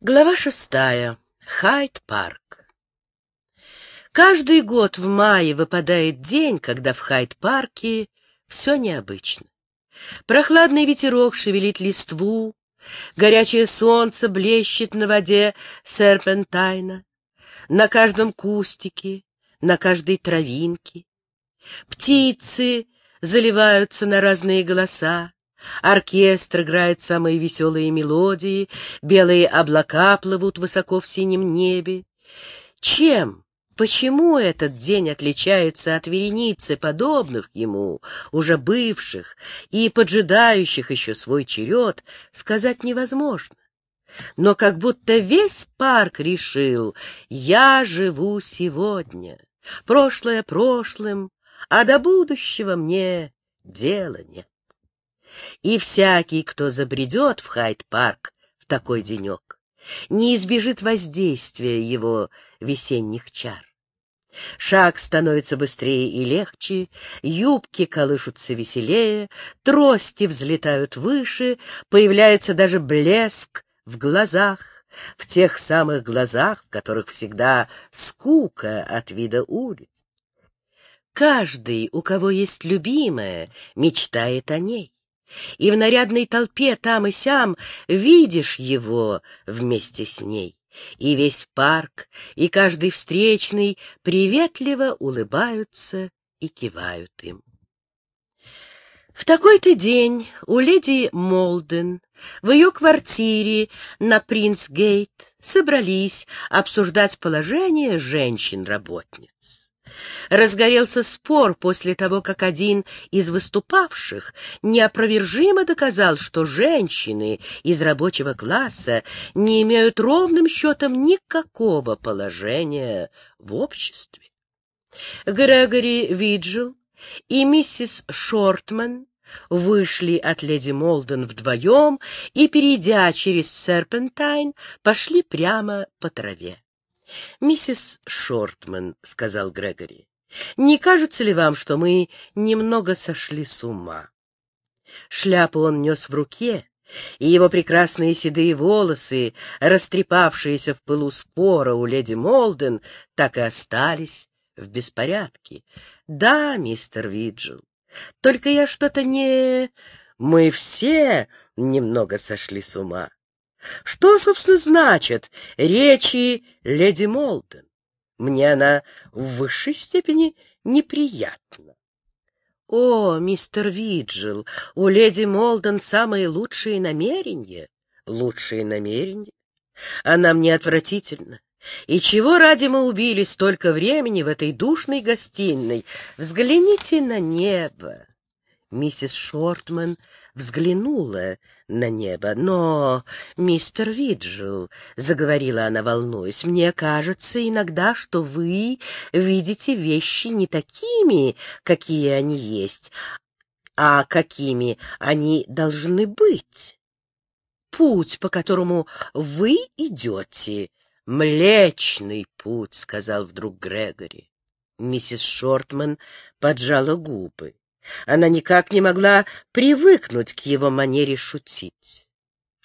Глава шестая. Хайд-парк. Каждый год в мае выпадает день, когда в Хайд-парке все необычно. Прохладный ветерок шевелит листву, горячее солнце блещет на воде серпентайна, на каждом кустике, на каждой травинке. Птицы заливаются на разные голоса, Оркестр играет самые веселые мелодии, белые облака плывут высоко в синем небе. Чем, почему этот день отличается от вереницы подобных ему, уже бывших и поджидающих еще свой черед, сказать невозможно. Но как будто весь парк решил «я живу сегодня», прошлое прошлым, а до будущего мне дела нет. И всякий, кто забредет в Хайд-парк в такой денек, не избежит воздействия его весенних чар. Шаг становится быстрее и легче, юбки колышутся веселее, трости взлетают выше, появляется даже блеск в глазах, в тех самых глазах, в которых всегда скука от вида улиц. Каждый, у кого есть любимая, мечтает о ней и в нарядной толпе там и сям видишь его вместе с ней. И весь парк, и каждый встречный приветливо улыбаются и кивают им. В такой-то день у леди Молден в ее квартире на Принцгейт собрались обсуждать положение женщин-работниц. Разгорелся спор после того, как один из выступавших неопровержимо доказал, что женщины из рабочего класса не имеют ровным счетом никакого положения в обществе. Грегори Виджел и миссис Шортман вышли от леди Молден вдвоем и, перейдя через Серпентайн, пошли прямо по траве. «Миссис Шортман», — сказал Грегори, — «не кажется ли вам, что мы немного сошли с ума?» Шляпу он нес в руке, и его прекрасные седые волосы, растрепавшиеся в пылу спора у леди Молден, так и остались в беспорядке. «Да, мистер Виджел, только я что-то не... Мы все немного сошли с ума. Что, собственно, значит речи леди Молден? Мне она в высшей степени неприятна. О, мистер Виджел, у леди Молден самые лучшие намерения. Лучшие намерения? Она мне отвратительна. И чего ради мы убили столько времени в этой душной гостиной? Взгляните на небо. Миссис Шортман взглянула на небо. «Но, мистер Виджел, — заговорила она, волнуясь, — мне кажется иногда, что вы видите вещи не такими, какие они есть, а какими они должны быть. Путь, по которому вы идете, — млечный путь, — сказал вдруг Грегори. Миссис Шортман поджала губы. Она никак не могла привыкнуть к его манере шутить.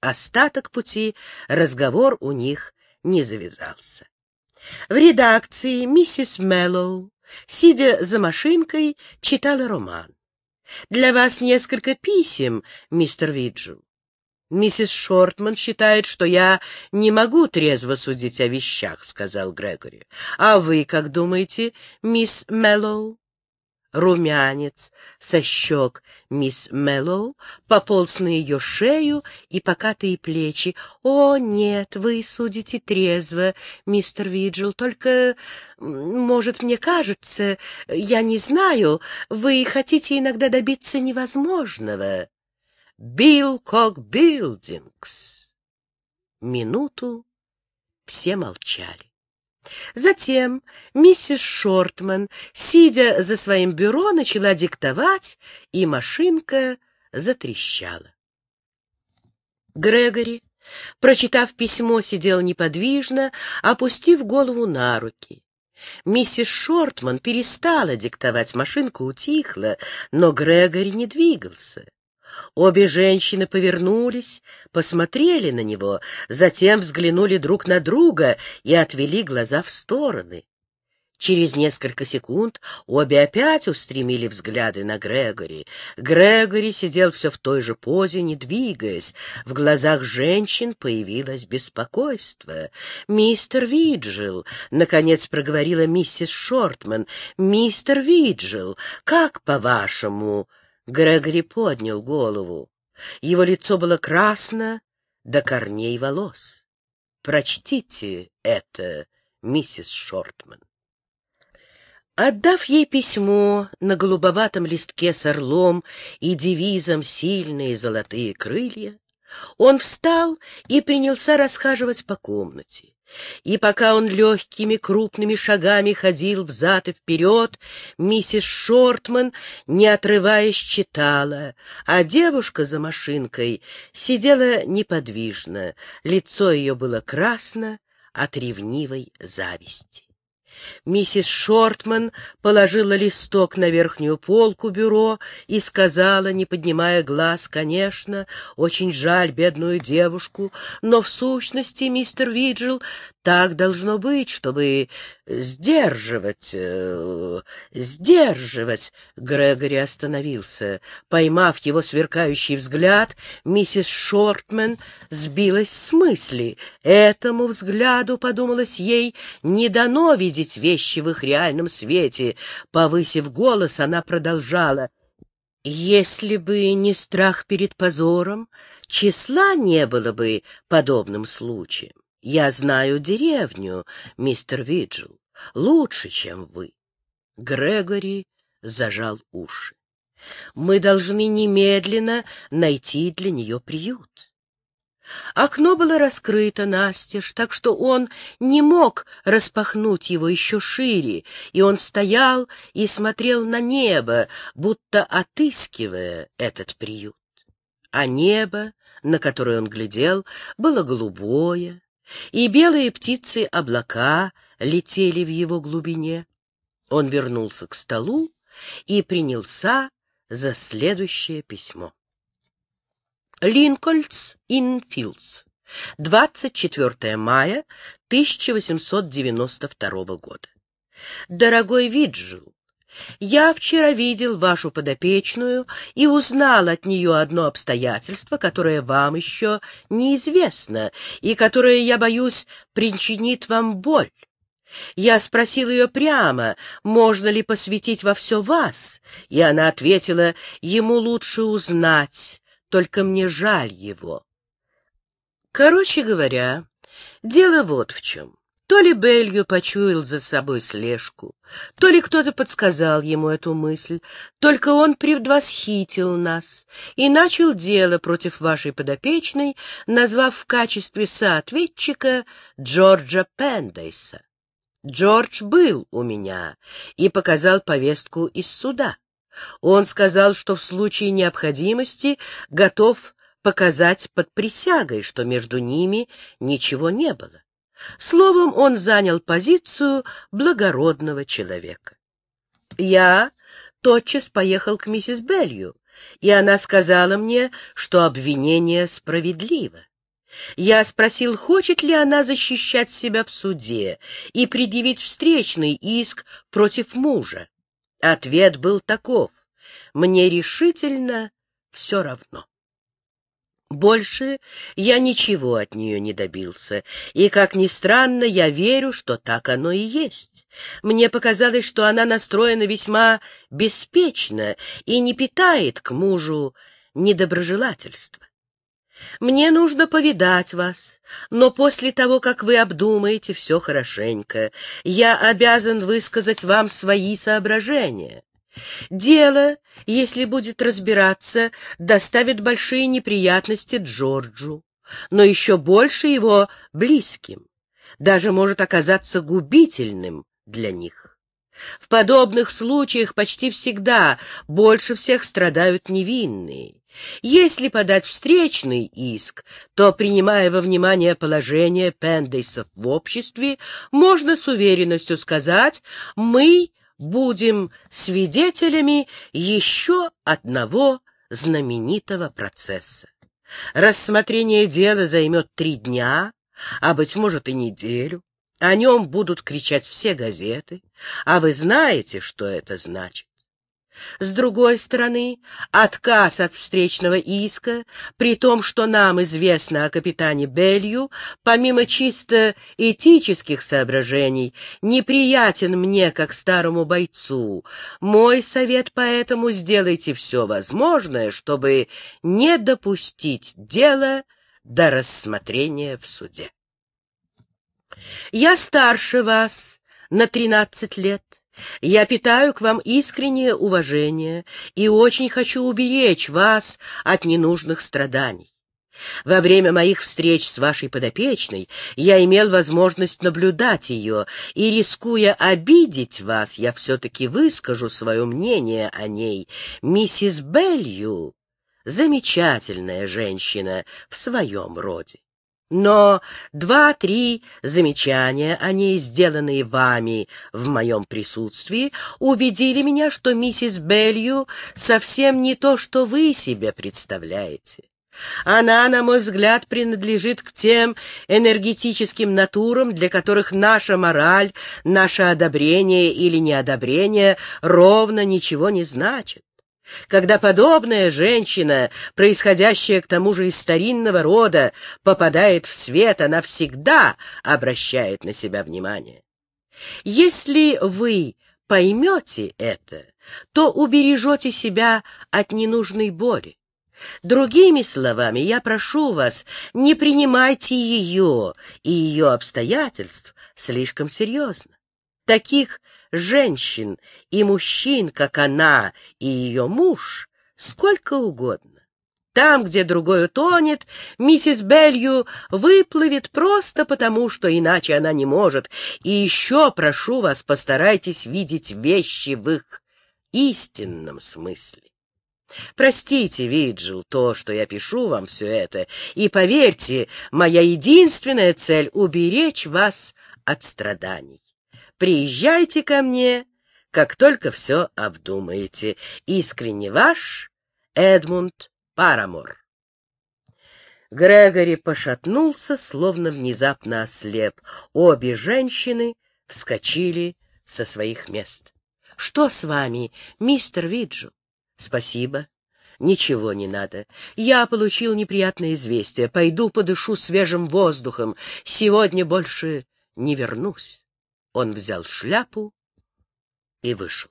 Остаток пути разговор у них не завязался. В редакции миссис Мэллоу, сидя за машинкой, читала роман. «Для вас несколько писем, мистер Виджел. «Миссис Шортман считает, что я не могу трезво судить о вещах», — сказал Грегори. «А вы как думаете, мисс Мэллоу?» Румянец со щек мисс Мэллоу пополз на ее шею и покатые плечи. «О, нет, вы судите трезво, мистер Виджел, только, может, мне кажется, я не знаю, вы хотите иногда добиться невозможного». «Билкок Билдингс». Минуту все молчали. Затем миссис Шортман, сидя за своим бюро, начала диктовать, и машинка затрещала. Грегори, прочитав письмо, сидел неподвижно, опустив голову на руки. Миссис Шортман перестала диктовать, машинка утихла, но Грегори не двигался. Обе женщины повернулись, посмотрели на него, затем взглянули друг на друга и отвели глаза в стороны. Через несколько секунд обе опять устремили взгляды на Грегори. Грегори сидел все в той же позе, не двигаясь. В глазах женщин появилось беспокойство. «Мистер Виджил!» — наконец проговорила миссис Шортман. «Мистер Виджил, как по-вашему?» Грегори поднял голову. Его лицо было красно до корней волос. «Прочтите это, миссис Шортман». Отдав ей письмо на голубоватом листке с орлом и девизом «Сильные золотые крылья», он встал и принялся расхаживать по комнате. И пока он легкими крупными шагами ходил взад и вперед, миссис Шортман, не отрываясь, читала, а девушка за машинкой сидела неподвижно, лицо ее было красно от ревнивой зависти. Миссис Шортман положила листок на верхнюю полку бюро и сказала, не поднимая глаз, конечно, очень жаль бедную девушку, но в сущности, мистер Виджил, так должно быть, чтобы сдерживать, э, сдерживать. Грегори остановился. Поймав его сверкающий взгляд, миссис Шортман сбилась с мысли. Этому взгляду, подумалось ей, не дано видеть вещи в их реальном свете. Повысив голос, она продолжала. Если бы не страх перед позором, числа не было бы подобным случаем. Я знаю деревню, мистер Виджил, лучше, чем вы. Грегори зажал уши. Мы должны немедленно найти для нее приют. Окно было раскрыто настежь, так что он не мог распахнуть его еще шире, и он стоял и смотрел на небо, будто отыскивая этот приют. А небо, на которое он глядел, было голубое, и белые птицы-облака летели в его глубине. Он вернулся к столу и принялся за следующее письмо. Линкольнс Инфилдс, 24 мая 1892 года. Дорогой Виджил, я вчера видел вашу подопечную и узнал от нее одно обстоятельство, которое вам еще неизвестно и которое, я боюсь, причинит вам боль. Я спросил ее прямо, можно ли посвятить во все вас, и она ответила, ему лучше узнать, только мне жаль его. Короче говоря, дело вот в чем. То ли Белью почуял за собой слежку, то ли кто-то подсказал ему эту мысль, только он предвосхитил нас и начал дело против вашей подопечной, назвав в качестве соответчика Джорджа Пендейса. Джордж был у меня и показал повестку из суда. Он сказал, что в случае необходимости готов показать под присягой, что между ними ничего не было. Словом, он занял позицию благородного человека. Я тотчас поехал к миссис Белью, и она сказала мне, что обвинение справедливо. Я спросил, хочет ли она защищать себя в суде и предъявить встречный иск против мужа. Ответ был таков. Мне решительно все равно. Больше я ничего от нее не добился, и, как ни странно, я верю, что так оно и есть. Мне показалось, что она настроена весьма беспечно и не питает к мужу недоброжелательства. Мне нужно повидать вас, но после того, как вы обдумаете все хорошенько, я обязан высказать вам свои соображения. Дело, если будет разбираться, доставит большие неприятности Джорджу, но еще больше его близким, даже может оказаться губительным для них. В подобных случаях почти всегда больше всех страдают невинные. Если подать встречный иск, то, принимая во внимание положение Пендейсов в обществе, можно с уверенностью сказать, мы будем свидетелями еще одного знаменитого процесса. Рассмотрение дела займет три дня, а, быть может, и неделю. О нем будут кричать все газеты, а вы знаете, что это значит. С другой стороны, отказ от встречного иска, при том, что нам известно о капитане Белью, помимо чисто этических соображений, неприятен мне как старому бойцу. Мой совет поэтому сделайте все возможное, чтобы не допустить дело до рассмотрения в суде. Я старше вас на тринадцать лет. Я питаю к вам искреннее уважение и очень хочу уберечь вас от ненужных страданий. Во время моих встреч с вашей подопечной я имел возможность наблюдать ее, и, рискуя обидеть вас, я все-таки выскажу свое мнение о ней. Миссис Белью — замечательная женщина в своем роде. Но два-три замечания о ней, сделанные вами в моем присутствии, убедили меня, что миссис Белью совсем не то, что вы себе представляете. Она, на мой взгляд, принадлежит к тем энергетическим натурам, для которых наша мораль, наше одобрение или неодобрение ровно ничего не значит. Когда подобная женщина, происходящая к тому же из старинного рода, попадает в свет, она всегда обращает на себя внимание. Если вы поймете это, то убережете себя от ненужной боли. Другими словами, я прошу вас, не принимайте ее и ее обстоятельств слишком серьезно. Таких женщин и мужчин, как она и ее муж, сколько угодно. Там, где другой утонет, миссис Белью выплывет просто потому, что иначе она не может. И еще, прошу вас, постарайтесь видеть вещи в их истинном смысле. Простите, Виджил, то, что я пишу вам все это, и поверьте, моя единственная цель — уберечь вас от страданий. Приезжайте ко мне, как только все обдумаете. Искренне ваш Эдмунд Парамор. Грегори пошатнулся, словно внезапно ослеп. Обе женщины вскочили со своих мест. — Что с вами, мистер Виджу? — Спасибо. Ничего не надо. Я получил неприятное известие. Пойду подышу свежим воздухом. Сегодня больше не вернусь. Он взял шляпу и вышел.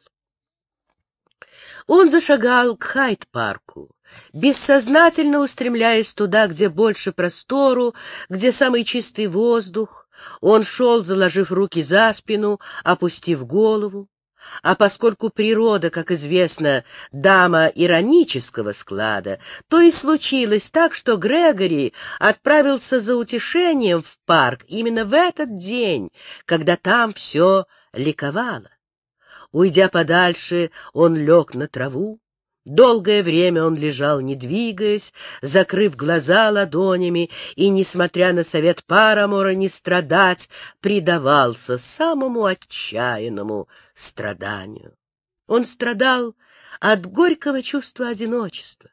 Он зашагал к Хайт-парку, бессознательно устремляясь туда, где больше простору, где самый чистый воздух. Он шел, заложив руки за спину, опустив голову. А поскольку природа, как известно, дама иронического склада, то и случилось так, что Грегори отправился за утешением в парк именно в этот день, когда там все ликовало. Уйдя подальше, он лег на траву, Долгое время он лежал, не двигаясь, закрыв глаза ладонями, и, несмотря на совет Парамора не страдать, предавался самому отчаянному страданию. Он страдал от горького чувства одиночества.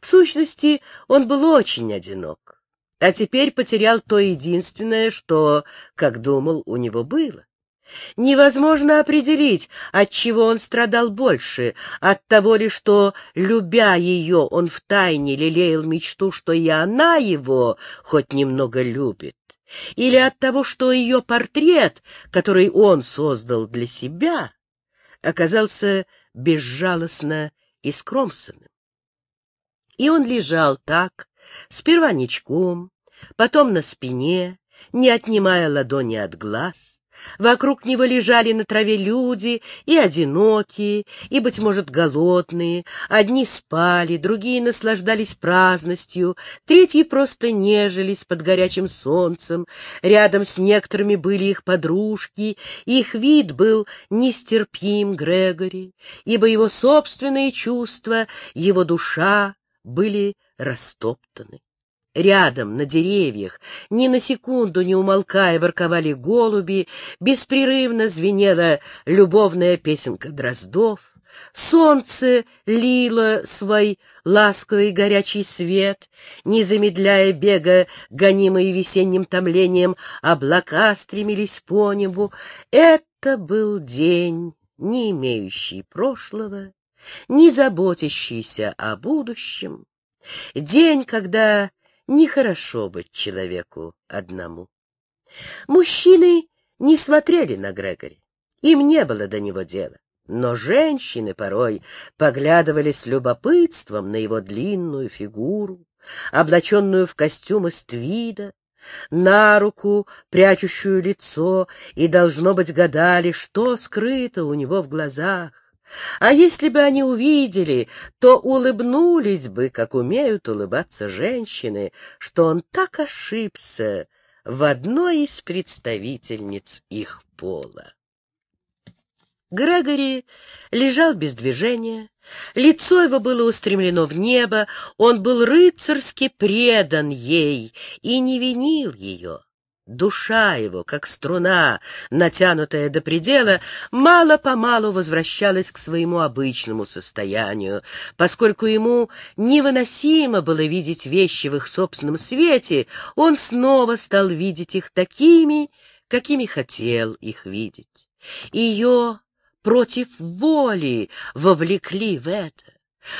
В сущности, он был очень одинок, а теперь потерял то единственное, что, как думал, у него было. Невозможно определить, от чего он страдал больше, от того ли, что, любя ее, он втайне лелеял мечту, что и она его хоть немного любит, или от того, что ее портрет, который он создал для себя, оказался безжалостно искромсанным. И он лежал так, сперва ничком, потом на спине, не отнимая ладони от глаз, Вокруг него лежали на траве люди, и одинокие, и, быть может, голодные. Одни спали, другие наслаждались праздностью, третьи просто нежились под горячим солнцем. Рядом с некоторыми были их подружки, их вид был нестерпим Грегори, ибо его собственные чувства, его душа были растоптаны. Рядом, на деревьях, ни на секунду не умолкая, ворковали голуби, беспрерывно звенела любовная песенка дроздов. Солнце лило свой ласковый горячий свет, не замедляя бега, гонимые весенним томлением, облака стремились по небу. Это был день, не имеющий прошлого, не заботящийся о будущем, день, когда нехорошо быть человеку одному. Мужчины не смотрели на Грегори, им не было до него дела. Но женщины порой поглядывали с любопытством на его длинную фигуру, облаченную в костюм из твида, на руку, прячущую лицо, и, должно быть, гадали, что скрыто у него в глазах. А если бы они увидели, то улыбнулись бы, как умеют улыбаться женщины, что он так ошибся в одной из представительниц их пола. Грегори лежал без движения, лицо его было устремлено в небо, он был рыцарски предан ей и не винил ее. Душа его, как струна, натянутая до предела, мало-помалу возвращалась к своему обычному состоянию, поскольку ему невыносимо было видеть вещи в их собственном свете, он снова стал видеть их такими, какими хотел их видеть. Ее против воли вовлекли в это.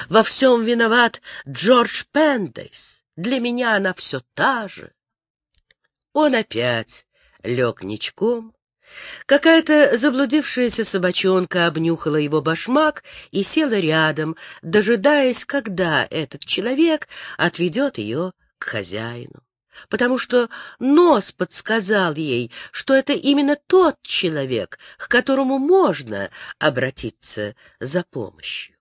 Во всем виноват Джордж Пендейс. Для меня она все та же. Он опять лег ничком. Какая-то заблудившаяся собачонка обнюхала его башмак и села рядом, дожидаясь, когда этот человек отведет ее к хозяину потому что нос подсказал ей, что это именно тот человек, к которому можно обратиться за помощью.